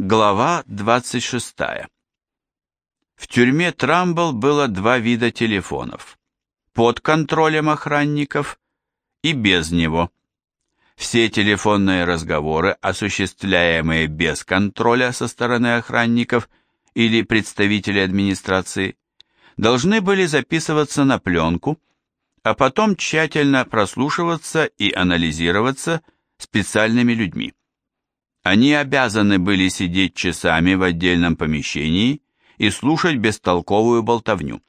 Глава 26. В тюрьме Трамбл было два вида телефонов. Под контролем охранников и без него. Все телефонные разговоры, осуществляемые без контроля со стороны охранников или представителей администрации, должны были записываться на пленку, а потом тщательно прослушиваться и анализироваться специальными людьми. Они обязаны были сидеть часами в отдельном помещении и слушать бестолковую болтовню.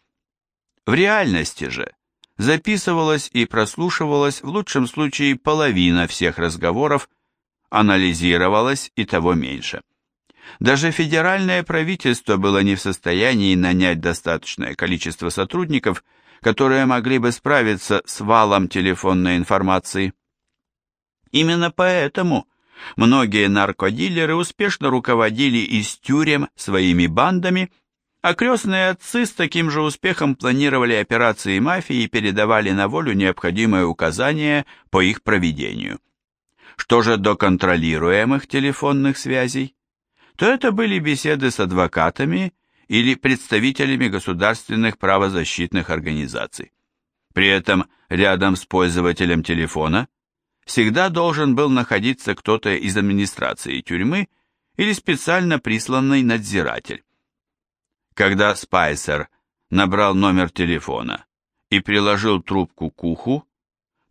В реальности же записывалась и прослушивалась в лучшем случае половина всех разговоров, анализировалась и того меньше. Даже федеральное правительство было не в состоянии нанять достаточное количество сотрудников, которые могли бы справиться с валом телефонной информации. Именно поэтому Многие наркодилеры успешно руководили из тюрем своими бандами, а крестные отцы с таким же успехом планировали операции мафии и передавали на волю необходимые указания по их проведению. Что же до контролируемых телефонных связей, то это были беседы с адвокатами или представителями государственных правозащитных организаций. При этом рядом с пользователем телефона – всегда должен был находиться кто-то из администрации тюрьмы или специально присланный надзиратель. Когда Спайсер набрал номер телефона и приложил трубку к уху,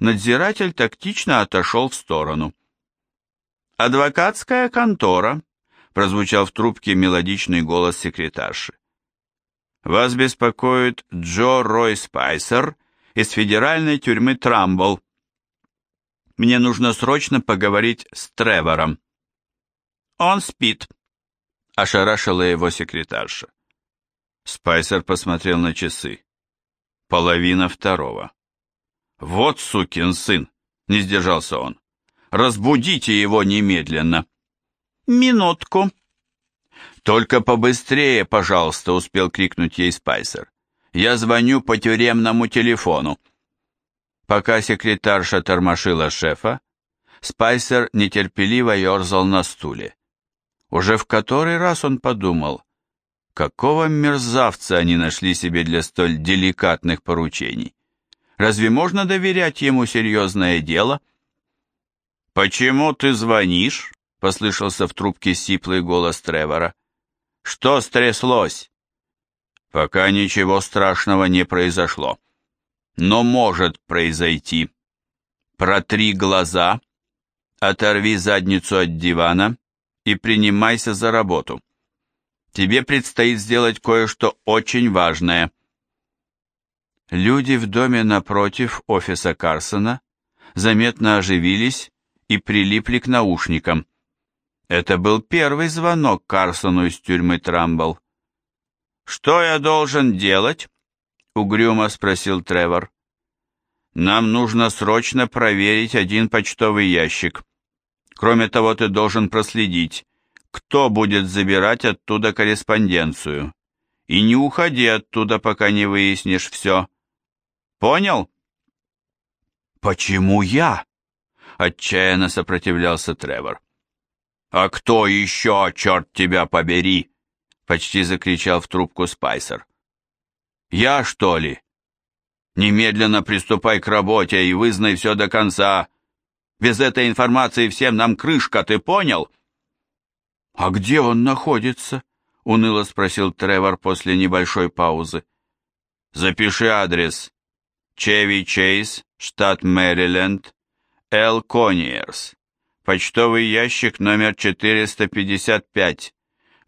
надзиратель тактично отошел в сторону. «Адвокатская контора», — прозвучал в трубке мелодичный голос секретарши. «Вас беспокоит Джо Рой Спайсер из федеральной тюрьмы Трамбл. Мне нужно срочно поговорить с Тревором. Он спит, ошарашила его секретарша. Спайсер посмотрел на часы. Половина второго. Вот сукин сын, не сдержался он. Разбудите его немедленно. Минутку. Только побыстрее, пожалуйста, успел крикнуть ей Спайсер. Я звоню по тюремному телефону. Пока секретарша тормошила шефа, Спайсер нетерпеливо ерзал на стуле. Уже в который раз он подумал, какого мерзавца они нашли себе для столь деликатных поручений. Разве можно доверять ему серьезное дело? «Почему ты звонишь?» — послышался в трубке сиплый голос Тревора. «Что стряслось?» «Пока ничего страшного не произошло но может произойти. Протри глаза, оторви задницу от дивана и принимайся за работу. Тебе предстоит сделать кое-что очень важное. Люди в доме напротив офиса Карсона заметно оживились и прилипли к наушникам. Это был первый звонок Карсону из тюрьмы Трамбл. «Что я должен делать?» Угрюмо спросил Тревор. Нам нужно срочно проверить один почтовый ящик. Кроме того, ты должен проследить, кто будет забирать оттуда корреспонденцию. И не уходи оттуда, пока не выяснишь все. Понял? Почему я? Отчаянно сопротивлялся Тревор. А кто еще, черт тебя побери? Почти закричал в трубку Спайсер. Я, что ли? Немедленно приступай к работе и вызнай все до конца. Без этой информации всем нам крышка, ты понял? А где он находится? Уныло спросил Тревор после небольшой паузы. Запиши адрес. Чеви Чейз, штат Мэриленд, Эл Кониерс. Почтовый ящик номер 455.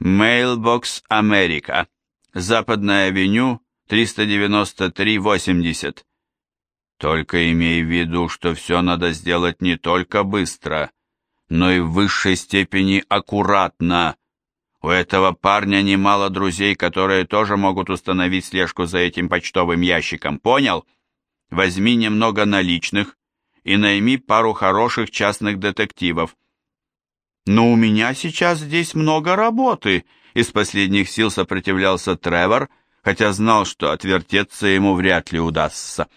Mailbox Америка. Западная авеню, 393-80. Только имей в виду, что все надо сделать не только быстро, но и в высшей степени аккуратно. У этого парня немало друзей, которые тоже могут установить слежку за этим почтовым ящиком, понял? Возьми немного наличных и найми пару хороших частных детективов. Но у меня сейчас здесь много работы, из последних сил сопротивлялся Тревор, хотя знал, что отвертеться ему вряд ли удастся.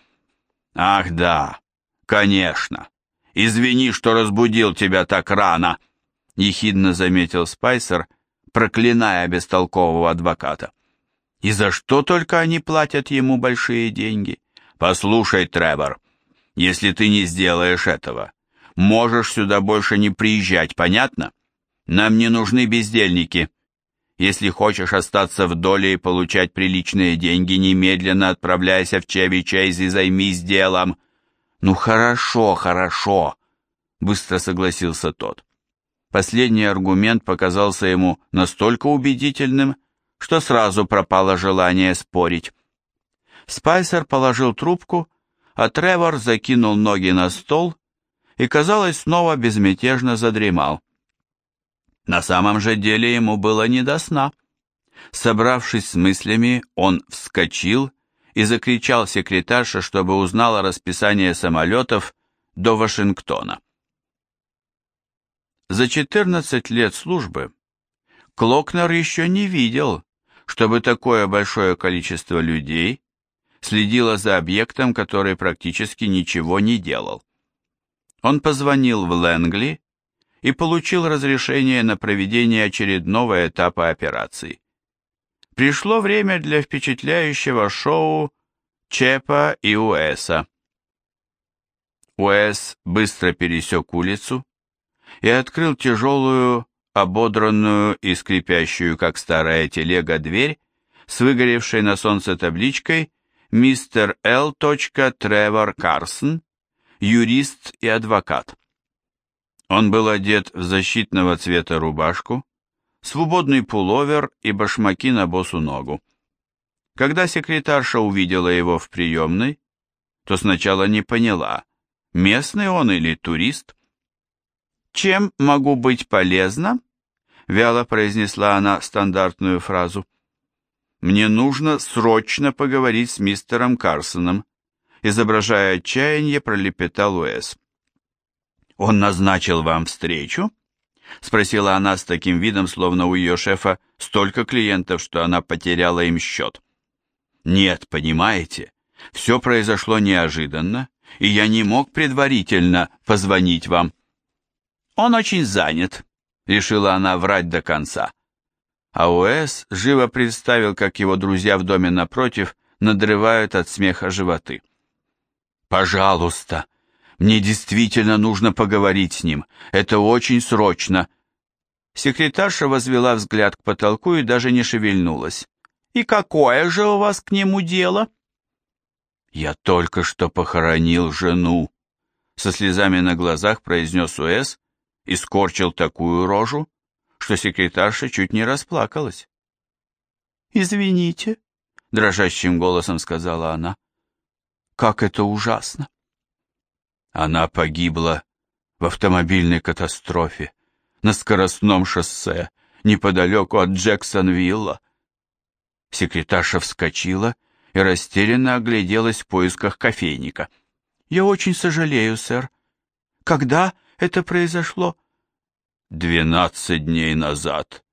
«Ах да, конечно. Извини, что разбудил тебя так рано», — ехидно заметил Спайсер, проклиная бестолкового адвоката. И за что только они платят ему большие деньги? Послушай, Тревор, если ты не сделаешь этого, можешь сюда больше не приезжать, понятно? Нам не нужны бездельники. Если хочешь остаться в доле и получать приличные деньги, немедленно отправляйся в Чеви Чейз и займись делом. Ну хорошо, хорошо, быстро согласился тот. Последний аргумент показался ему настолько убедительным, что сразу пропало желание спорить. Спайсер положил трубку, а Тревор закинул ноги на стол и, казалось, снова безмятежно задремал. На самом же деле ему было не до сна. Собравшись с мыслями, он вскочил и закричал секретарше, чтобы узнала расписание самолетов до Вашингтона. За 14 лет службы Клокнер еще не видел, чтобы такое большое количество людей следило за объектом, который практически ничего не делал. Он позвонил в Лэнгли и получил разрешение на проведение очередного этапа операции. Пришло время для впечатляющего шоу Чепа и Уэса. Уэс быстро пересек улицу и открыл тяжелую, ободранную и скрипящую, как старая телега, дверь с выгоревшей на солнце табличкой «Мистер Л. Тревор Карсон, юрист и адвокат». Он был одет в защитного цвета рубашку, свободный пуловер и башмаки на босу ногу. Когда секретарша увидела его в приемной, то сначала не поняла, местный он или турист. «Чем могу быть полезна?» — вяло произнесла она стандартную фразу. «Мне нужно срочно поговорить с мистером Карсоном», — изображая отчаяние, пролепетал Уэс. «Он назначил вам встречу?» — спросила она с таким видом, словно у ее шефа столько клиентов, что она потеряла им счет. «Нет, понимаете, все произошло неожиданно, и я не мог предварительно позвонить вам». «Он очень занят», — решила она врать до конца. А Уэс живо представил, как его друзья в доме напротив надрывают от смеха животы. «Пожалуйста», мне действительно нужно поговорить с ним. Это очень срочно. Секретарша возвела взгляд к потолку и даже не шевельнулась. И какое же у вас к нему дело? Я только что похоронил жену. Со слезами на глазах произнес Уэс и скорчил такую рожу, что секретарша чуть не расплакалась. «Извините», — дрожащим голосом сказала она. «Как это ужасно! Она погибла в автомобильной катастрофе на скоростном шоссе неподалеку от Джексонвилла. Секретарша вскочила и растерянно огляделась в поисках кофейника. «Я очень сожалею, сэр. Когда это произошло?» «Двенадцать дней назад.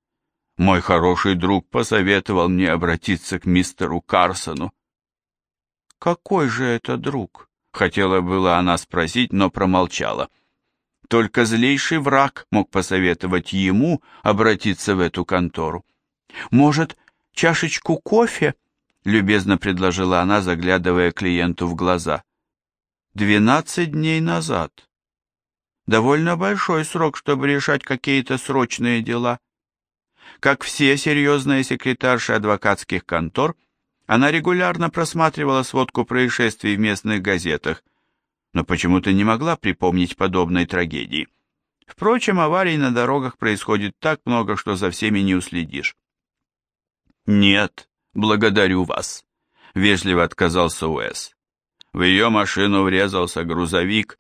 Мой хороший друг посоветовал мне обратиться к мистеру Карсону». «Какой же это друг?» Хотела было она спросить, но промолчала. Только злейший враг мог посоветовать ему обратиться в эту контору. «Может, чашечку кофе?» — любезно предложила она, заглядывая клиенту в глаза. «Двенадцать дней назад. Довольно большой срок, чтобы решать какие-то срочные дела. Как все серьезные секретарши адвокатских контор — она регулярно просматривала сводку происшествий в местных газетах, но почему-то не могла припомнить подобной трагедии. Впрочем, аварий на дорогах происходит так много, что за всеми не уследишь. «Нет, благодарю вас», — вежливо отказался Уэс. В ее машину врезался грузовик.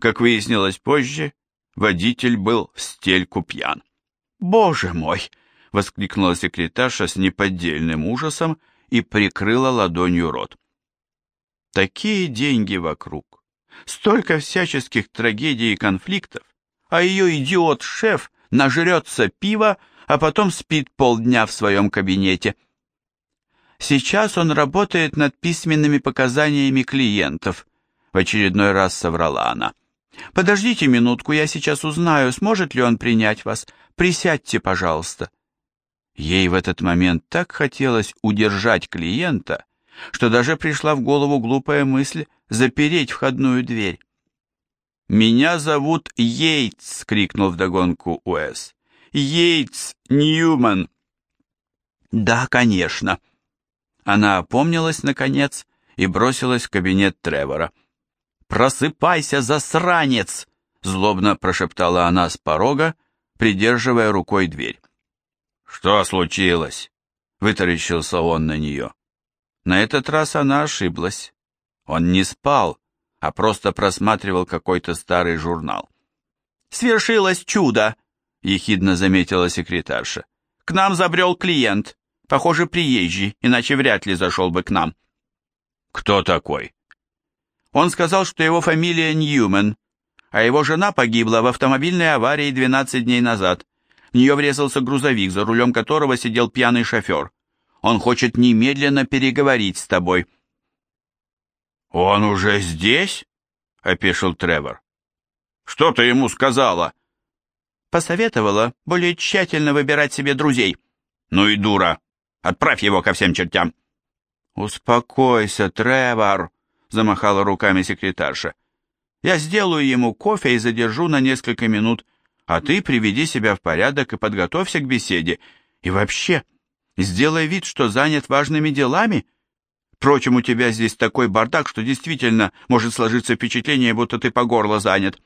Как выяснилось позже, водитель был в стельку пьян. «Боже мой!» — воскликнула секретарша с неподдельным ужасом и прикрыла ладонью рот. Такие деньги вокруг, столько всяческих трагедий и конфликтов, а ее идиот-шеф нажрется пива, а потом спит полдня в своем кабинете. Сейчас он работает над письменными показаниями клиентов, в очередной раз соврала она. Подождите минутку, я сейчас узнаю, сможет ли он принять вас. Присядьте, пожалуйста. Ей в этот момент так хотелось удержать клиента, что даже пришла в голову глупая мысль запереть входную дверь. «Меня зовут Йейтс!» — крикнул вдогонку Уэс. «Йейтс Ньюман!» «Да, конечно!» Она опомнилась, наконец, и бросилась в кабинет Тревора. «Просыпайся, засранец!» — злобно прошептала она с порога, придерживая рукой дверь. «Что случилось?» — вытаращился он на нее. На этот раз она ошиблась. Он не спал, а просто просматривал какой-то старый журнал. «Свершилось чудо!» — ехидно заметила секретарша. «К нам забрел клиент, похоже, приезжий, иначе вряд ли зашел бы к нам». «Кто такой?» Он сказал, что его фамилия Ньюмен, а его жена погибла в автомобильной аварии 12 дней назад. В нее врезался грузовик, за рулем которого сидел пьяный шофер. Он хочет немедленно переговорить с тобой». «Он уже здесь?» — опешил Тревор. «Что ты ему сказала?» «Посоветовала более тщательно выбирать себе друзей». «Ну и дура! Отправь его ко всем чертям!» «Успокойся, Тревор!» — замахала руками секретарша. «Я сделаю ему кофе и задержу на несколько минут, а ты приведи себя в порядок и подготовься к беседе. И вообще, сделай вид, что занят важными делами. Впрочем, у тебя здесь такой бардак, что действительно может сложиться впечатление, будто ты по горло занят».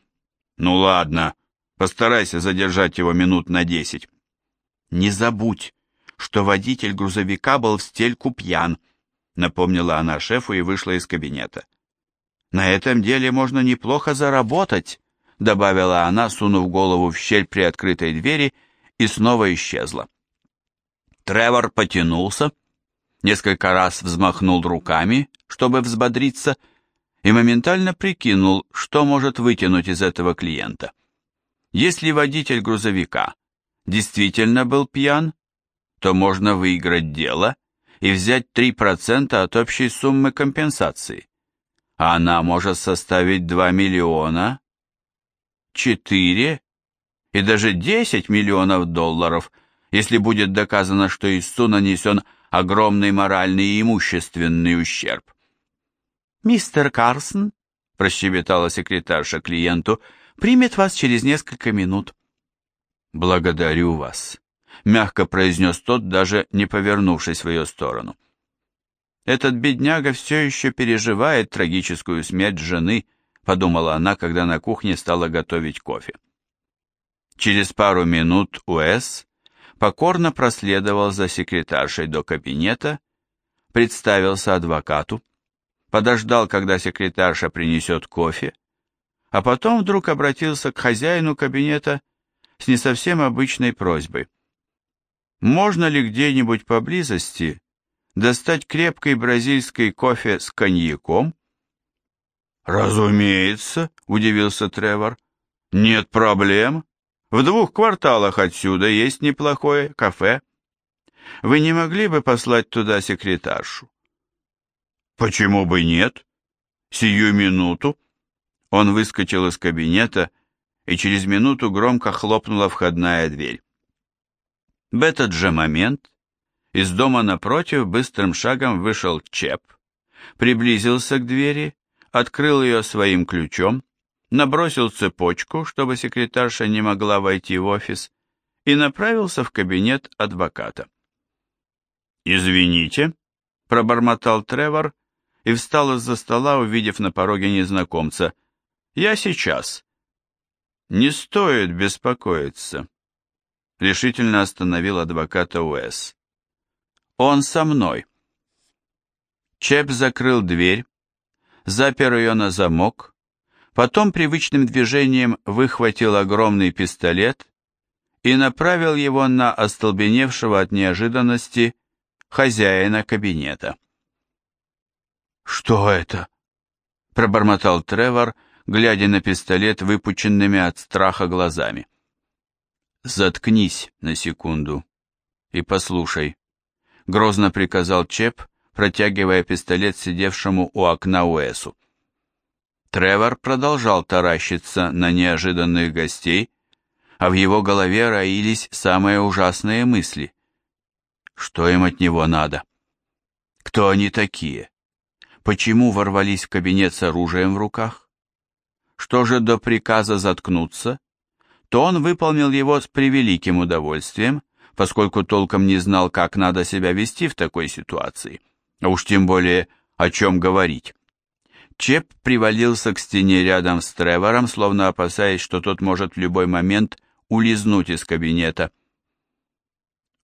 «Ну ладно, постарайся задержать его минут на десять». «Не забудь, что водитель грузовика был в стельку пьян», напомнила она шефу и вышла из кабинета. «На этом деле можно неплохо заработать», добавила она, сунув голову в щель при открытой двери, и снова исчезла. Тревор потянулся, несколько раз взмахнул руками, чтобы взбодриться, и моментально прикинул, что может вытянуть из этого клиента. Если водитель грузовика действительно был пьян, то можно выиграть дело и взять 3% от общей суммы компенсации. А она может составить 2 миллиона, 4 и даже 10 миллионов долларов, если будет доказано, что Иису нанесен огромный моральный и имущественный ущерб. «Мистер Карсон», — прощебетала секретарша клиенту, — «примет вас через несколько минут». «Благодарю вас», мягко произнес тот, даже не повернувшись в ее сторону. «Этот бедняга все еще переживает трагическую смерть жены», подумала она, когда на кухне стала готовить кофе. Через пару минут Уэс покорно проследовал за секретаршей до кабинета, представился адвокату, подождал, когда секретарша принесет кофе, а потом вдруг обратился к хозяину кабинета с не совсем обычной просьбой – можно ли где-нибудь поблизости достать крепкий бразильский кофе с коньяком? Разумеется, удивился Тревор. Нет проблем. В двух кварталах отсюда есть неплохое кафе. Вы не могли бы послать туда секретаршу? Почему бы нет? Сию минуту. Он выскочил из кабинета, и через минуту громко хлопнула входная дверь. В этот же момент из дома напротив быстрым шагом вышел Чеп, приблизился к двери, открыл ее своим ключом, набросил цепочку, чтобы секретарша не могла войти в офис, и направился в кабинет адвоката. «Извините», — пробормотал Тревор и встал из-за стола, увидев на пороге незнакомца. «Я сейчас». «Не стоит беспокоиться», решительно остановил адвоката Уэс. «Он со мной». Чеп закрыл дверь, запер ее на замок, потом привычным движением выхватил огромный пистолет и направил его на остолбеневшего от неожиданности хозяина кабинета. «Что это?» — пробормотал Тревор, глядя на пистолет выпученными от страха глазами. «Заткнись на секунду и послушай», — грозно приказал Чеп, протягивая пистолет сидевшему у окна Уэсу. Тревор продолжал таращиться на неожиданных гостей, а в его голове роились самые ужасные мысли. Что им от него надо? Кто они такие? Почему ворвались в кабинет с оружием в руках? Что же до приказа заткнуться? То он выполнил его с превеликим удовольствием, поскольку толком не знал, как надо себя вести в такой ситуации, а уж тем более о чем говорить. Чеп привалился к стене рядом с Тревором, словно опасаясь, что тот может в любой момент улизнуть из кабинета.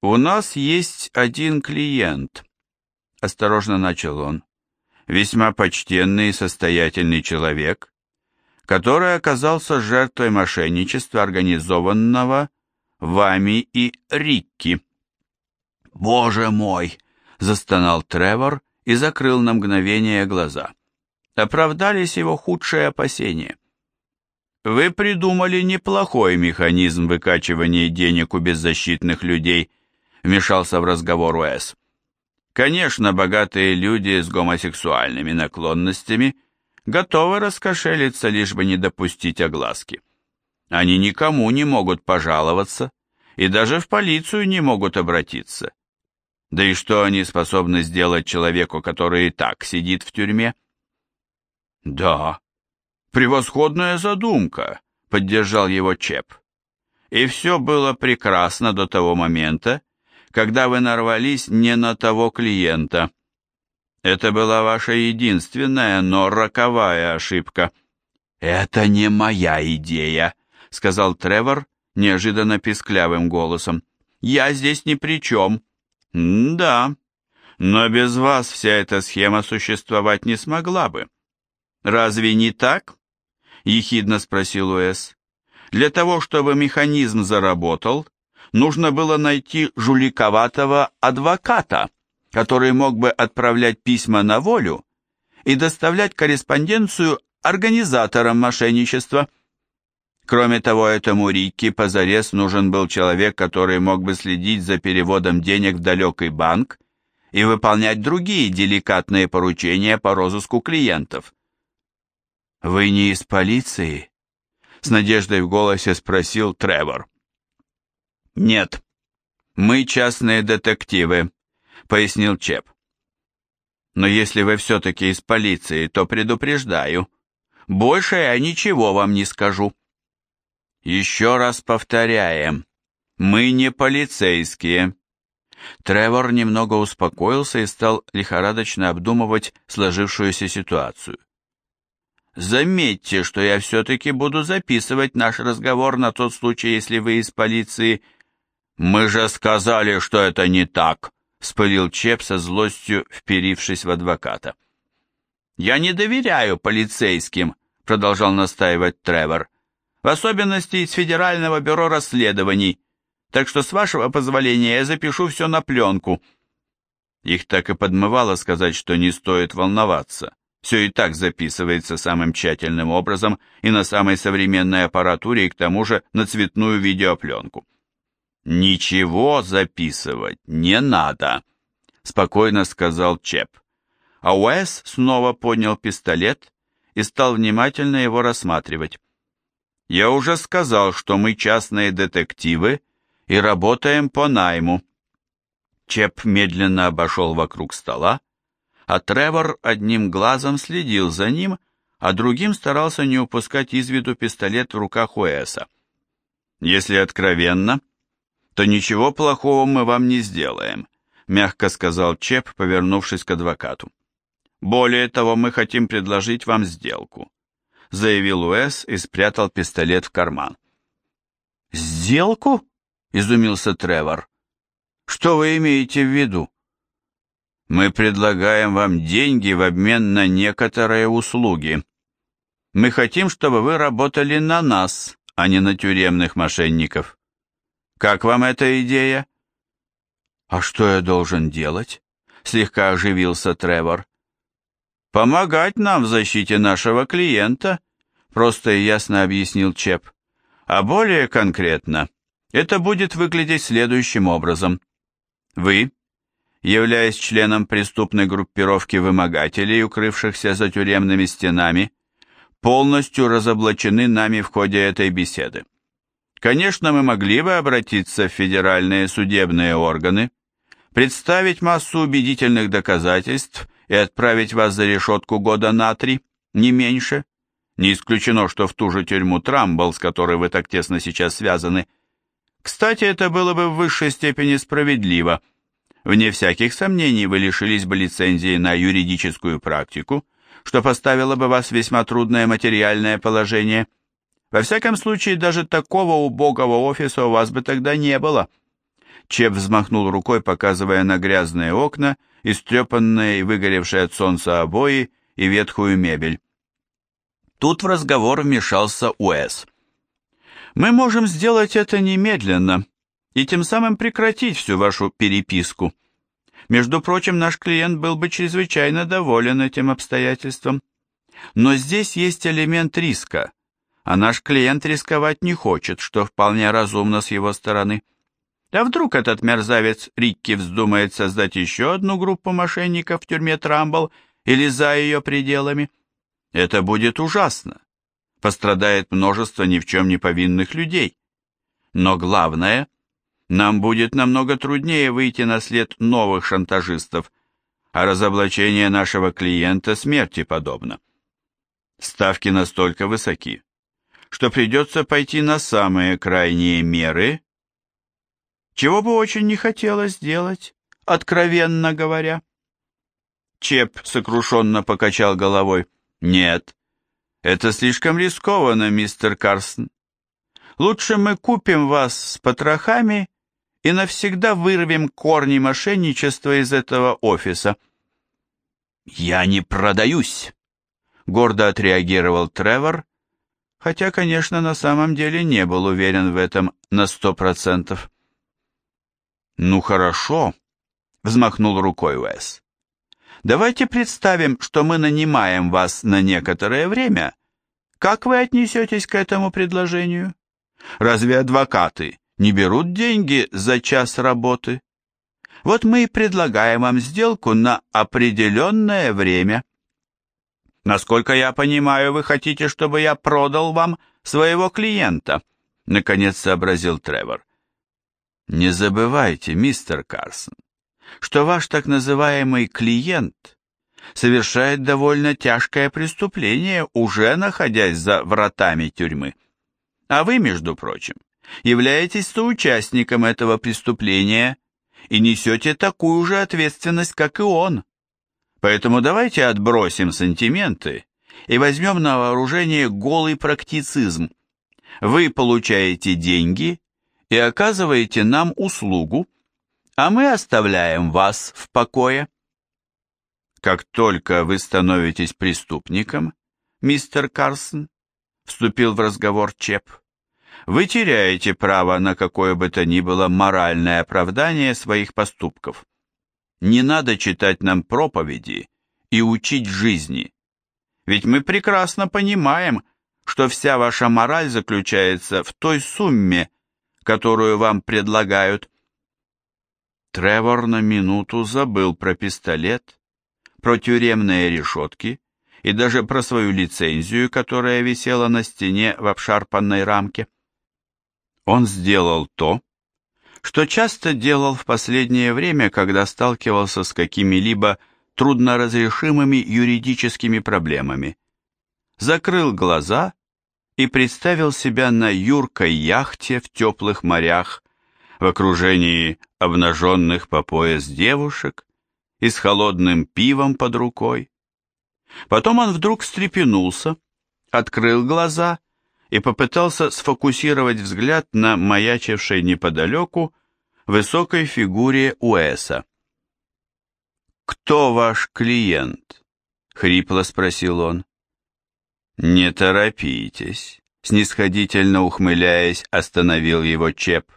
«У нас есть один клиент», — осторожно начал он, — «весьма почтенный и состоятельный человек, который оказался жертвой мошенничества, организованного вами и Рикки». «Боже мой!» — застонал Тревор и закрыл на мгновение глаза. Оправдались его худшие опасения. «Вы придумали неплохой механизм выкачивания денег у беззащитных людей», вмешался в разговор Уэс. Конечно, богатые люди с гомосексуальными наклонностями готовы раскошелиться, лишь бы не допустить огласки. Они никому не могут пожаловаться и даже в полицию не могут обратиться. Да и что они способны сделать человеку, который и так сидит в тюрьме? Да, превосходная задумка, поддержал его Чеп. И все было прекрасно до того момента, когда вы нарвались не на того клиента. Это была ваша единственная, но роковая ошибка. «Это не моя идея», — сказал Тревор неожиданно писклявым голосом. «Я здесь ни при чем». «Да, но без вас вся эта схема существовать не смогла бы». «Разве не так?» — ехидно спросил Уэс. «Для того, чтобы механизм заработал, нужно было найти жуликоватого адвоката, который мог бы отправлять письма на волю и доставлять корреспонденцию организаторам мошенничества. Кроме того, этому Рикки позарез нужен был человек, который мог бы следить за переводом денег в далекий банк и выполнять другие деликатные поручения по розыску клиентов. «Вы не из полиции?» — с надеждой в голосе спросил Тревор. «Нет, мы частные детективы», — пояснил Чеп. «Но если вы все-таки из полиции, то предупреждаю. Больше я ничего вам не скажу». «Еще раз повторяем, мы не полицейские». Тревор немного успокоился и стал лихорадочно обдумывать сложившуюся ситуацию. «Заметьте, что я все-таки буду записывать наш разговор на тот случай, если вы из полиции «Мы же сказали, что это не так», — вспылил Чеп со злостью, вперившись в адвоката. «Я не доверяю полицейским», — продолжал настаивать Тревор, «в особенности из Федерального бюро расследований, так что, с вашего позволения, я запишу все на пленку». Их так и подмывало сказать, что не стоит волноваться. Все и так записывается самым тщательным образом и на самой современной аппаратуре, и к тому же на цветную видеопленку. «Ничего записывать не надо», — спокойно сказал Чеп. А Уэс снова поднял пистолет и стал внимательно его рассматривать. «Я уже сказал, что мы частные детективы и работаем по найму». Чеп медленно обошел вокруг стола, а Тревор одним глазом следил за ним, а другим старался не упускать из виду пистолет в руках Уэса. «Если откровенно», то ничего плохого мы вам не сделаем», мягко сказал Чеп, повернувшись к адвокату. «Более того, мы хотим предложить вам сделку», заявил Уэс и спрятал пистолет в карман. «Сделку?» — изумился Тревор. «Что вы имеете в виду?» «Мы предлагаем вам деньги в обмен на некоторые услуги. Мы хотим, чтобы вы работали на нас, а не на тюремных мошенников». Как вам эта идея?» «А что я должен делать?» — слегка оживился Тревор. «Помогать нам в защите нашего клиента», — просто и ясно объяснил Чеп. «А более конкретно, это будет выглядеть следующим образом. Вы, являясь членом преступной группировки вымогателей, укрывшихся за тюремными стенами, полностью разоблачены нами в ходе этой беседы. Конечно, мы могли бы обратиться в федеральные судебные органы, представить массу убедительных доказательств и отправить вас за решетку года на три, не меньше. Не исключено, что в ту же тюрьму Трамбл, с которой вы так тесно сейчас связаны. Кстати, это было бы в высшей степени справедливо. Вне всяких сомнений вы лишились бы лицензии на юридическую практику, что поставило бы вас в весьма трудное материальное положение. Во всяком случае, даже такого убогого офиса у вас бы тогда не было. Чеп взмахнул рукой, показывая на грязные окна, истрепанные и выгоревшие от солнца обои и ветхую мебель. Тут в разговор вмешался Уэс. «Мы можем сделать это немедленно и тем самым прекратить всю вашу переписку. Между прочим, наш клиент был бы чрезвычайно доволен этим обстоятельством. Но здесь есть элемент риска, а наш клиент рисковать не хочет, что вполне разумно с его стороны. А вдруг этот мерзавец Рикки вздумает создать еще одну группу мошенников в тюрьме Трамбл или за ее пределами? Это будет ужасно. Пострадает множество ни в чем не повинных людей. Но главное, нам будет намного труднее выйти на след новых шантажистов, а разоблачение нашего клиента смерти подобно. Ставки настолько высоки, что придется пойти на самые крайние меры, чего бы очень не хотелось сделать, откровенно говоря. Чеп сокрушенно покачал головой. Нет, это слишком рискованно, мистер Карсон. Лучше мы купим вас с потрохами и навсегда вырвем корни мошенничества из этого офиса. Я не продаюсь, гордо отреагировал Тревор, хотя, конечно, на самом деле не был уверен в этом на сто процентов. «Ну хорошо», — взмахнул рукой Уэс. Давайте представим, что мы нанимаем вас на некоторое время. Как вы отнесетесь к этому предложению? Разве адвокаты не берут деньги за час работы? Вот мы и предлагаем вам сделку на определенное время. Насколько я понимаю, вы хотите, чтобы я продал вам своего клиента, наконец сообразил Тревор. Не забывайте, мистер Карсон, что ваш так называемый клиент совершает довольно тяжкое преступление, уже находясь за вратами тюрьмы. А вы, между прочим, являетесь соучастником этого преступления и несете такую же ответственность, как и он. Поэтому давайте отбросим сантименты и возьмем на вооружение голый практицизм. Вы получаете деньги и оказываете нам услугу, а мы оставляем вас в покое. Как только вы становитесь преступником, мистер Карсон, вступил в разговор Чеп, вы теряете право на какое бы то ни было моральное оправдание своих поступков. Не надо читать нам проповеди и учить жизни. Ведь мы прекрасно понимаем, что вся ваша мораль заключается в той сумме, которую вам предлагают. Тревор на минуту забыл про пистолет, про тюремные решетки и даже про свою лицензию, которая висела на стене в обшарпанной рамке. Он сделал то, что часто делал в последнее время, когда сталкивался с какими-либо трудноразрешимыми юридическими проблемами. Закрыл глаза и представил себя на юркой яхте в теплых морях, в окружении обнаженных по пояс девушек и с холодным пивом под рукой. Потом он вдруг встрепенулся, открыл глаза и попытался сфокусировать взгляд на маячившей неподалеку высокой фигуре Уэса. «Кто ваш клиент?» — хрипло спросил он. «Не торопитесь», — снисходительно ухмыляясь, остановил его Чеп.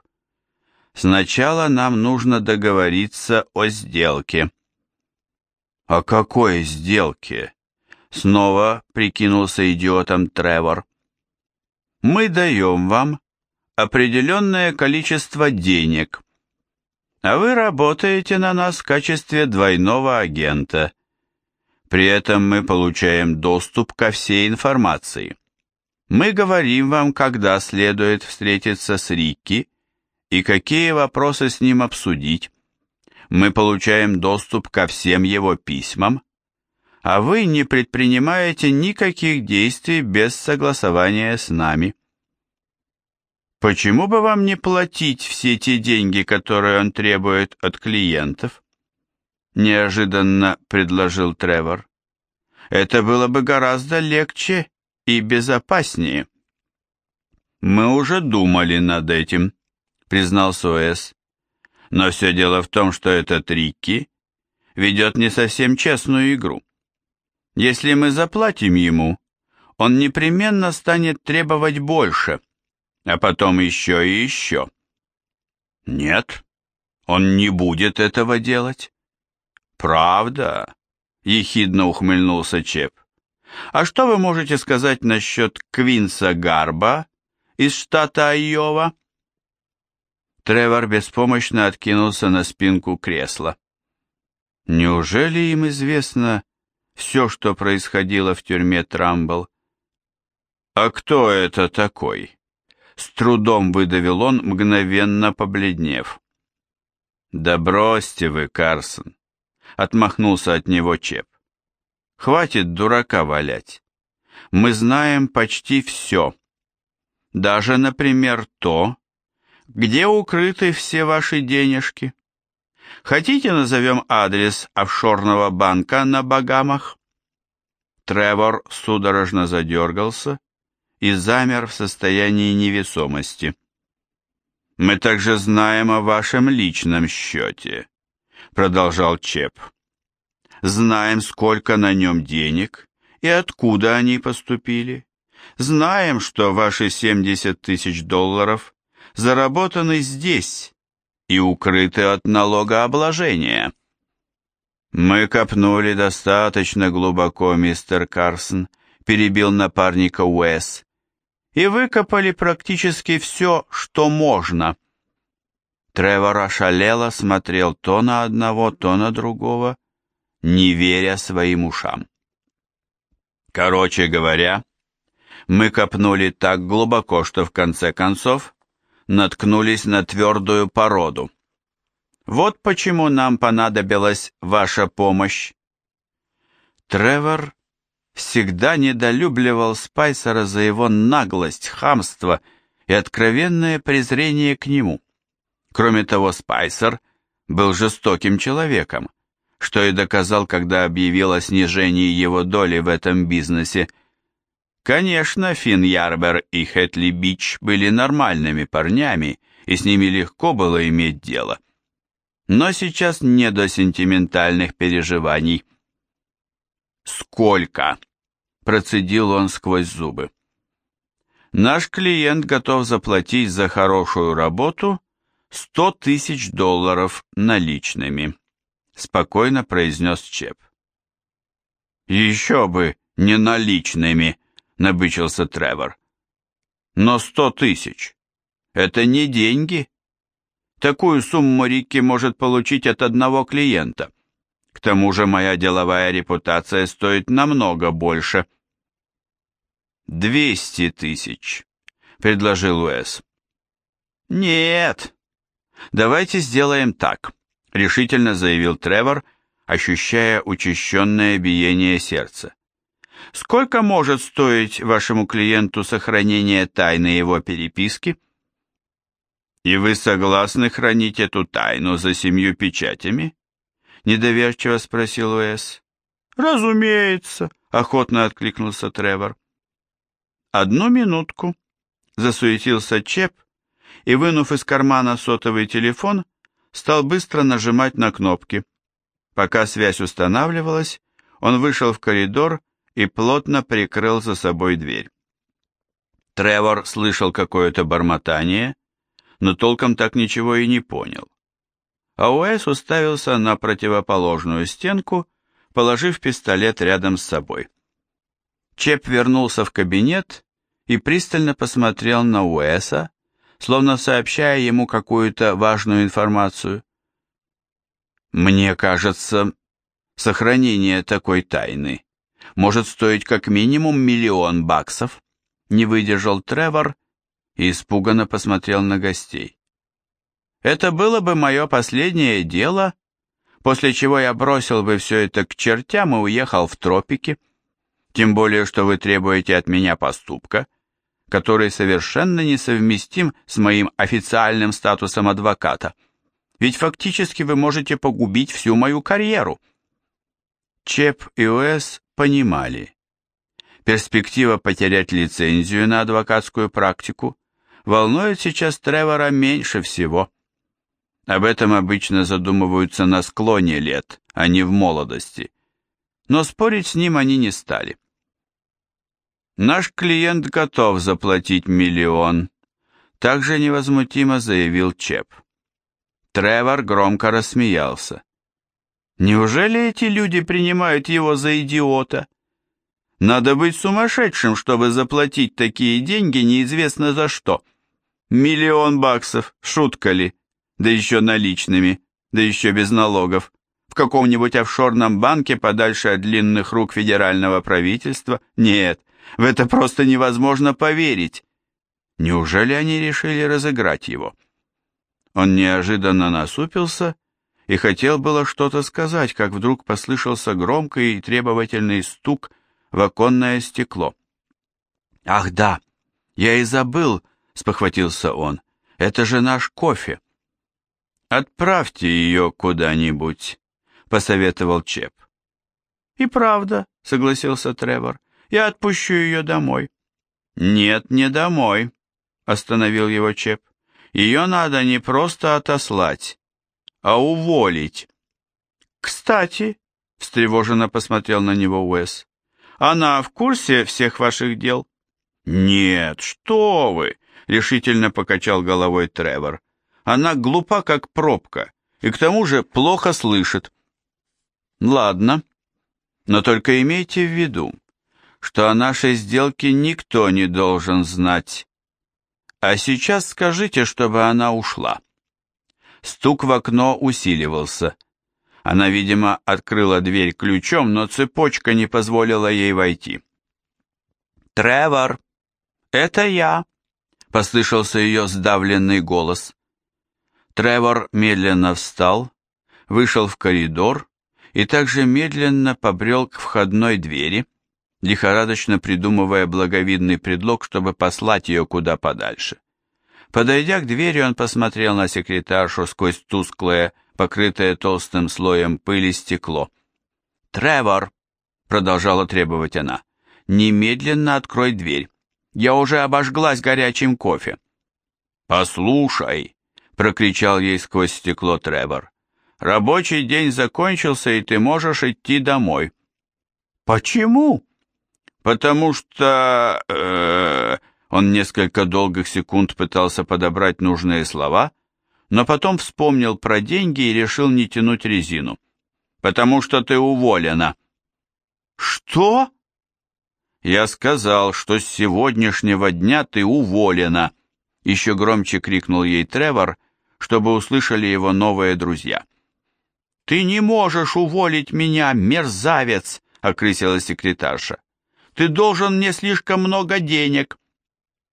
Сначала нам нужно договориться о сделке. О какой сделке? Снова прикинулся идиотом Тревор. Мы даем вам определенное количество денег, а вы работаете на нас в качестве двойного агента. При этом мы получаем доступ ко всей информации. Мы говорим вам, когда следует встретиться с Рикки, и какие вопросы с ним обсудить. Мы получаем доступ ко всем его письмам, а вы не предпринимаете никаких действий без согласования с нами. Почему бы вам не платить все те деньги, которые он требует от клиентов? Неожиданно предложил Тревор. Это было бы гораздо легче и безопаснее. Мы уже думали над этим, признал Суэс. Но все дело в том, что этот Рикки ведет не совсем честную игру. Если мы заплатим ему, он непременно станет требовать больше, а потом еще и еще. Нет, он не будет этого делать. Правда? Ехидно ухмыльнулся Чеп. А что вы можете сказать насчет Квинса Гарба из штата Айова? Тревор беспомощно откинулся на спинку кресла. Неужели им известно все, что происходило в тюрьме Трамбл? А кто это такой? С трудом выдавил он, мгновенно побледнев. Да бросьте вы, Карсон, отмахнулся от него Чеп. Хватит дурака валять. Мы знаем почти все. Даже, например, то, где укрыты все ваши денежки? Хотите, назовем адрес офшорного банка на Багамах? Тревор судорожно задергался и замер в состоянии невесомости. «Мы также знаем о вашем личном счете», — продолжал Чеп. «Знаем, сколько на нем денег и откуда они поступили. Знаем, что ваши 70 тысяч долларов заработаны здесь и укрыты от налогообложения. Мы копнули достаточно глубоко, мистер Карсон, перебил напарника Уэс, и выкопали практически все, что можно. Тревор ошалело смотрел то на одного, то на другого, не веря своим ушам. Короче говоря, мы копнули так глубоко, что в конце концов наткнулись на твердую породу. Вот почему нам понадобилась ваша помощь. Тревор всегда недолюбливал Спайсера за его наглость, хамство и откровенное презрение к нему. Кроме того, Спайсер был жестоким человеком, что и доказал, когда объявил о снижении его доли в этом бизнесе – Конечно, Финн Ярбер и Хэтли Бич были нормальными парнями, и с ними легко было иметь дело. Но сейчас не до сентиментальных переживаний. «Сколько?» – процедил он сквозь зубы. «Наш клиент готов заплатить за хорошую работу сто тысяч долларов наличными», – спокойно произнес Чеп. «Еще бы не наличными», набычился Тревор. Но сто тысяч — это не деньги. Такую сумму Рикки может получить от одного клиента. К тому же моя деловая репутация стоит намного больше. «Двести тысяч», — предложил Уэс. «Нет, давайте сделаем так», — решительно заявил Тревор, ощущая учащенное биение сердца. Сколько может стоить вашему клиенту сохранение тайны его переписки? И вы согласны хранить эту тайну за семью печатями? Недоверчиво спросил Уэс. Разумеется, охотно откликнулся Тревор. Одну минутку, засуетился Чеп и, вынув из кармана сотовый телефон, стал быстро нажимать на кнопки. Пока связь устанавливалась, он вышел в коридор и плотно прикрыл за собой дверь. Тревор слышал какое-то бормотание, но толком так ничего и не понял. А Уэс уставился на противоположную стенку, положив пистолет рядом с собой. Чеп вернулся в кабинет и пристально посмотрел на Уэса, словно сообщая ему какую-то важную информацию. «Мне кажется, сохранение такой тайны может стоить как минимум миллион баксов, не выдержал Тревор и испуганно посмотрел на гостей. Это было бы мое последнее дело, после чего я бросил бы все это к чертям и уехал в тропики. Тем более, что вы требуете от меня поступка, который совершенно несовместим с моим официальным статусом адвоката. Ведь фактически вы можете погубить всю мою карьеру. Чеп и Уэс понимали. Перспектива потерять лицензию на адвокатскую практику волнует сейчас Тревора меньше всего. Об этом обычно задумываются на склоне лет, а не в молодости. Но спорить с ним они не стали. Наш клиент готов заплатить миллион, также невозмутимо заявил Чеп. Тревор громко рассмеялся. Неужели эти люди принимают его за идиота? Надо быть сумасшедшим, чтобы заплатить такие деньги неизвестно за что. Миллион баксов, шутка ли? Да еще наличными, да еще без налогов. В каком-нибудь офшорном банке подальше от длинных рук федерального правительства? Нет, в это просто невозможно поверить. Неужели они решили разыграть его? Он неожиданно насупился и хотел было что-то сказать, как вдруг послышался громкий и требовательный стук в оконное стекло. «Ах да, я и забыл», — спохватился он, — «это же наш кофе». «Отправьте ее куда-нибудь», — посоветовал Чеп. «И правда», — согласился Тревор, я отпущу ее домой». «Нет, не домой», — остановил его Чеп. «Ее надо не просто отослать, а уволить». «Кстати», — встревоженно посмотрел на него Уэс, «она в курсе всех ваших дел?» «Нет, что вы!» — решительно покачал головой Тревор. «Она глупа, как пробка, и к тому же плохо слышит». «Ладно, но только имейте в виду, что о нашей сделке никто не должен знать. А сейчас скажите, чтобы она ушла. Стук в окно усиливался. Она, видимо, открыла дверь ключом, но цепочка не позволила ей войти. «Тревор, это я!» — послышался ее сдавленный голос. Тревор медленно встал, вышел в коридор и также медленно побрел к входной двери, лихорадочно придумывая благовидный предлог, чтобы послать ее куда подальше. Подойдя к двери, он посмотрел на секретаршу сквозь тусклое, покрытое толстым слоем пыли стекло. «Тревор!» — продолжала требовать она. «Немедленно открой дверь. Я уже обожглась горячим кофе». «Послушай!» — прокричал ей сквозь стекло Тревор. «Рабочий день закончился, и ты можешь идти домой». «Почему?» Потому что... Э, он несколько долгих секунд пытался подобрать нужные слова, но потом вспомнил про деньги и решил не тянуть резину. «Потому что ты уволена». «Что?» «Я сказал, что с сегодняшнего дня ты уволена», еще громче крикнул ей Тревор, чтобы услышали его новые друзья. «Ты не можешь уволить меня, мерзавец!» — окрысила секретарша. Ты должен мне слишком много денег».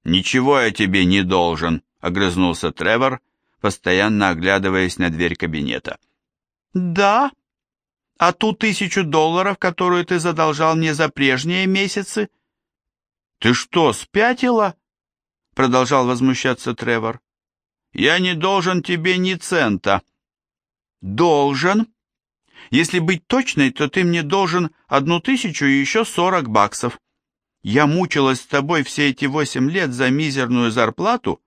«Ничего я тебе не должен», — огрызнулся Тревор, постоянно оглядываясь на дверь кабинета. «Да? А ту тысячу долларов, которую ты задолжал мне за прежние месяцы?» «Ты что, спятила?» — продолжал возмущаться Тревор. «Я не должен тебе ни цента». «Должен?» Если быть точной, то ты мне должен одну тысячу и еще сорок баксов. Я мучилась с тобой все эти восемь лет за мизерную зарплату,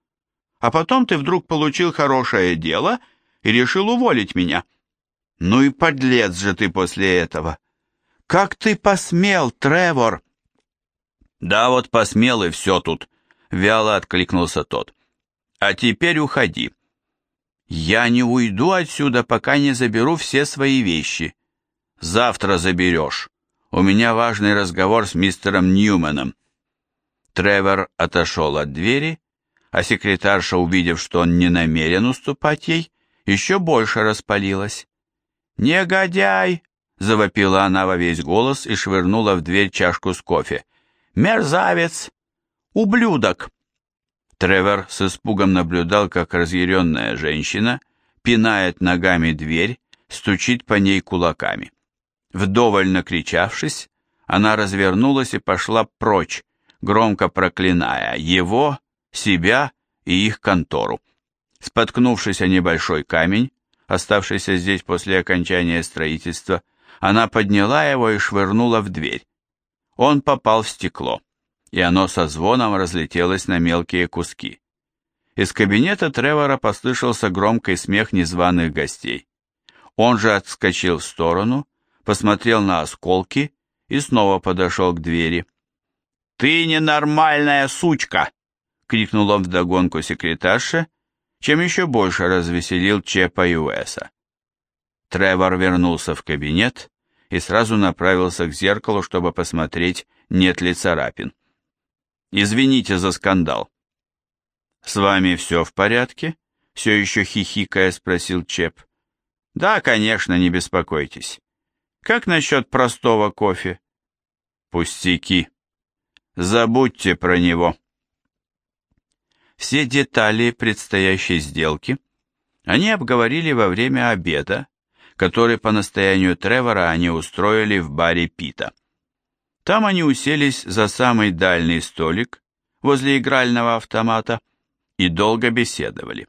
а потом ты вдруг получил хорошее дело и решил уволить меня. Ну и подлец же ты после этого. Как ты посмел, Тревор? Да вот посмел и все тут, вяло откликнулся тот. А теперь уходи. «Я не уйду отсюда, пока не заберу все свои вещи. Завтра заберешь. У меня важный разговор с мистером Ньюманом». Тревор отошел от двери, а секретарша, увидев, что он не намерен уступать ей, еще больше распалилась. «Негодяй!» — завопила она во весь голос и швырнула в дверь чашку с кофе. «Мерзавец! Ублюдок!» Тревор с испугом наблюдал, как разъяренная женщина пинает ногами дверь, стучит по ней кулаками. Вдоволь накричавшись, она развернулась и пошла прочь, громко проклиная его, себя и их контору. Споткнувшись о небольшой камень, оставшийся здесь после окончания строительства, она подняла его и швырнула в дверь. Он попал в стекло, и оно со звоном разлетелось на мелкие куски. Из кабинета Тревора послышался громкий смех незваных гостей. Он же отскочил в сторону, посмотрел на осколки и снова подошел к двери. «Ты ненормальная сучка!» — крикнул он вдогонку секретарше, чем еще больше развеселил Чепа и Уэса. Тревор вернулся в кабинет и сразу направился к зеркалу, чтобы посмотреть, нет ли царапин. «Извините за скандал». «С вами все в порядке?» — все еще хихикая спросил Чеп. «Да, конечно, не беспокойтесь. Как насчет простого кофе?» «Пустяки. Забудьте про него». Все детали предстоящей сделки они обговорили во время обеда, который по настоянию Тревора они устроили в баре Пита. Там они уселись за самый дальний столик возле игрального автомата и долго беседовали.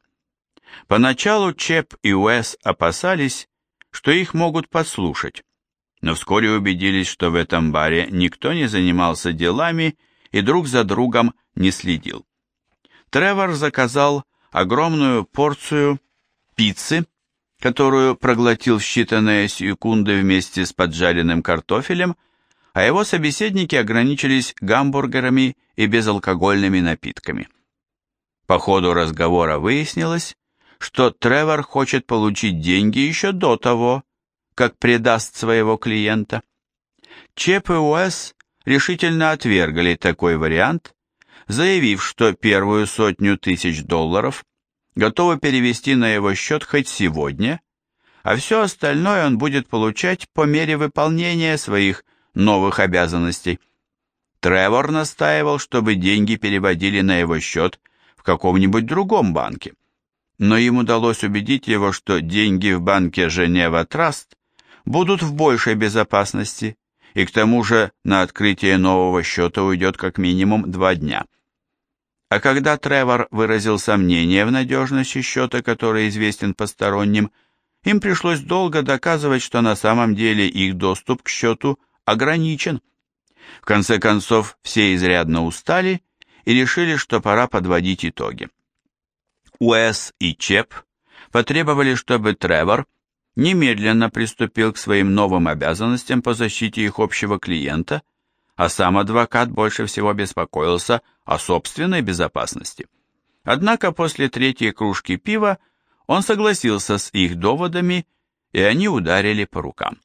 Поначалу Чеп и Уэс опасались, что их могут подслушать, но вскоре убедились, что в этом баре никто не занимался делами и друг за другом не следил. Тревор заказал огромную порцию пиццы, которую проглотил в считанные секунды вместе с поджаренным картофелем, а его собеседники ограничились гамбургерами и безалкогольными напитками. По ходу разговора выяснилось, что Тревор хочет получить деньги еще до того, как предаст своего клиента. Чеп и Уэс решительно отвергли такой вариант заявив, что первую сотню тысяч долларов готовы перевести на его счет хоть сегодня, а все остальное он будет получать по мере выполнения своих новых обязанностей. Тревор настаивал, чтобы деньги переводили на его счет в каком-нибудь другом банке, но им удалось убедить его, что деньги в банке Женева Траст будут в большей безопасности, и к тому же на открытие нового счета уйдет как минимум два дня. А когда Тревор выразил сомнение в надежности счета, который известен посторонним, им пришлось долго доказывать, что на самом деле их доступ к счету ограничен. В конце концов, все изрядно устали и решили, что пора подводить итоги. Уэс и Чеп потребовали, чтобы Тревор немедленно приступил к своим новым обязанностям по защите их общего клиента а сам адвокат больше всего беспокоился о собственной безопасности. Однако после третьей кружки пива он согласился с их доводами, и они ударили по рукам.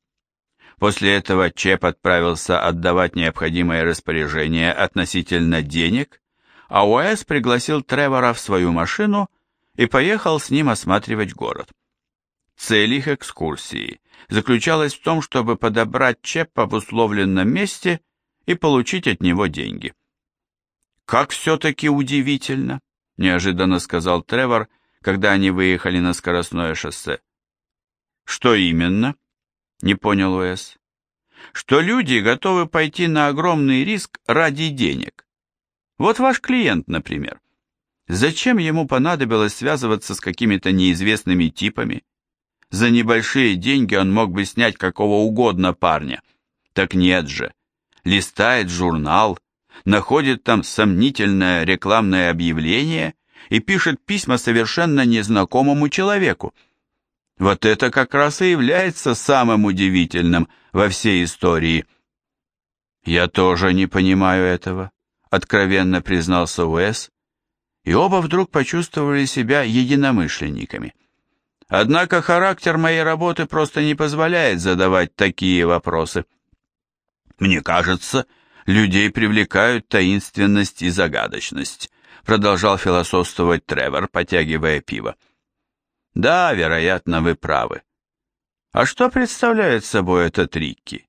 После этого Чеп отправился отдавать необходимое распоряжение относительно денег, а Уэс пригласил Тревора в свою машину и поехал с ним осматривать город. Цель их экскурсии заключалась в том, чтобы подобрать Чепа в условленном месте и получить от него деньги. «Как все-таки удивительно!» – неожиданно сказал Тревор, когда они выехали на скоростное шоссе. «Что именно?» – не понял Уэс. «Что люди готовы пойти на огромный риск ради денег. Вот ваш клиент, например. Зачем ему понадобилось связываться с какими-то неизвестными типами? За небольшие деньги он мог бы снять какого угодно парня. Так нет же листает журнал, находит там сомнительное рекламное объявление и пишет письма совершенно незнакомому человеку. Вот это как раз и является самым удивительным во всей истории. «Я тоже не понимаю этого», — откровенно признался Уэс, и оба вдруг почувствовали себя единомышленниками. Однако характер моей работы просто не позволяет задавать такие вопросы. Мне кажется, людей привлекают таинственность и загадочность, продолжал философствовать Тревор, потягивая пиво. Да, вероятно, вы правы. А что представляет собой этот Рикки?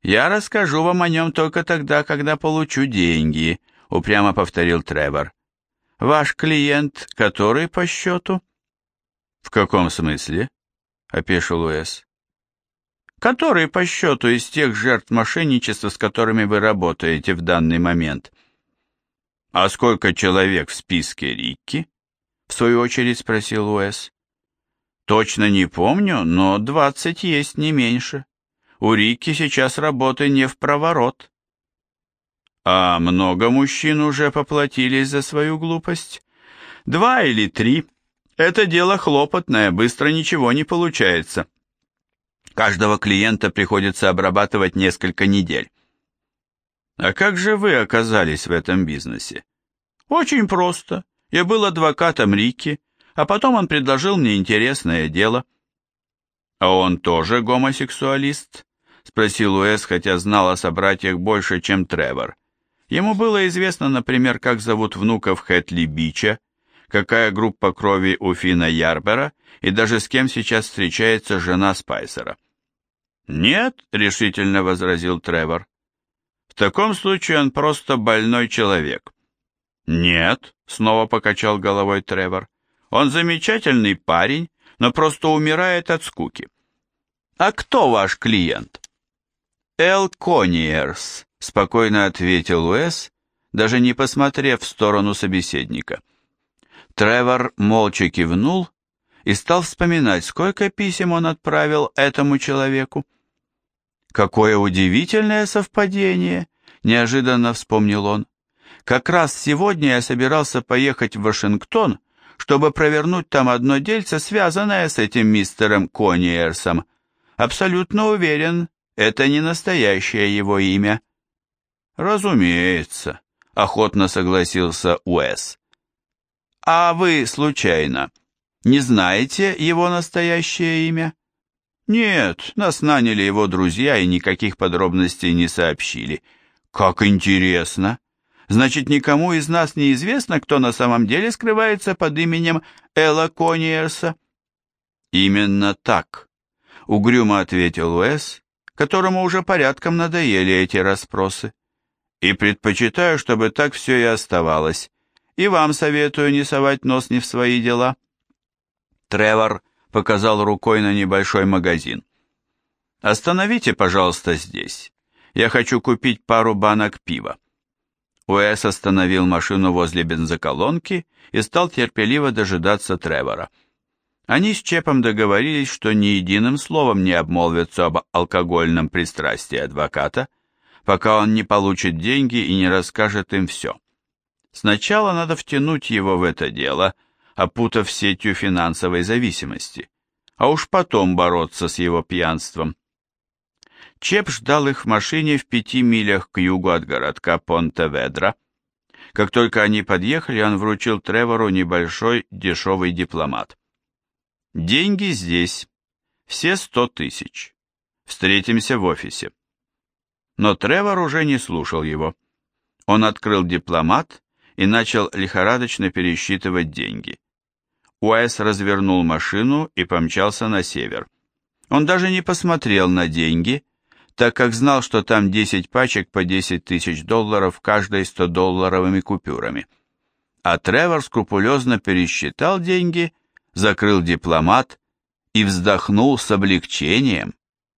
Я расскажу вам о нем только тогда, когда получу деньги, упрямо повторил Тревор. Ваш клиент, который по счету? В каком смысле? опешил Уэс. Который по счету из тех жертв мошенничества, с которыми вы работаете в данный момент? А сколько человек в списке Рикки? В свою очередь спросил Уэс. Точно не помню, но двадцать есть не меньше. У Рикки сейчас работы не в проворот. А много мужчин уже поплатились за свою глупость? Два или три. Это дело хлопотное, быстро ничего не получается. Каждого клиента приходится обрабатывать несколько недель. А как же вы оказались в этом бизнесе? Очень просто. Я был адвокатом Рики, а потом он предложил мне интересное дело. А он тоже гомосексуалист? Спросил Уэс, хотя знал о собратьях больше, чем Тревор. Ему было известно, например, как зовут внуков Хэтли Бича, какая группа крови у Фина Ярбера и даже с кем сейчас встречается жена Спайсера. «Нет», — решительно возразил Тревор. «В таком случае он просто больной человек». «Нет», — снова покачал головой Тревор. «Он замечательный парень, но просто умирает от скуки». «А кто ваш клиент?» «Эл Кониерс», — спокойно ответил Уэс, даже не посмотрев в сторону собеседника. Тревор молча кивнул и стал вспоминать, сколько писем он отправил этому человеку. «Какое удивительное совпадение!» — неожиданно вспомнил он. «Как раз сегодня я собирался поехать в Вашингтон, чтобы провернуть там одно дельце, связанное с этим мистером Кониерсом. Абсолютно уверен, это не настоящее его имя». «Разумеется», — охотно согласился Уэс. «А вы, случайно, не знаете его настоящее имя?» «Нет, нас наняли его друзья и никаких подробностей не сообщили». «Как интересно! Значит, никому из нас не известно, кто на самом деле скрывается под именем Элла Кониерса?» «Именно так», — угрюмо ответил Уэс, которому уже порядком надоели эти расспросы. «И предпочитаю, чтобы так все и оставалось. И вам советую не совать нос не в свои дела». Тревор показал рукой на небольшой магазин. «Остановите, пожалуйста, здесь. Я хочу купить пару банок пива». Уэс остановил машину возле бензоколонки и стал терпеливо дожидаться Тревора. Они с Чепом договорились, что ни единым словом не обмолвятся об алкогольном пристрастии адвоката, пока он не получит деньги и не расскажет им все. Сначала надо втянуть его в это дело, опутав сетью финансовой зависимости, а уж потом бороться с его пьянством. Чеп ждал их в машине в пяти милях к югу от городка Понте-Ведра. Как только они подъехали, он вручил Тревору небольшой дешевый дипломат. «Деньги здесь. Все сто тысяч. Встретимся в офисе». Но Тревор уже не слушал его. Он открыл дипломат и начал лихорадочно пересчитывать деньги. Уайс развернул машину и помчался на север. Он даже не посмотрел на деньги, так как знал, что там 10 пачек по 10 тысяч долларов каждой 100-долларовыми купюрами. А Тревор скрупулезно пересчитал деньги, закрыл дипломат и вздохнул с облегчением.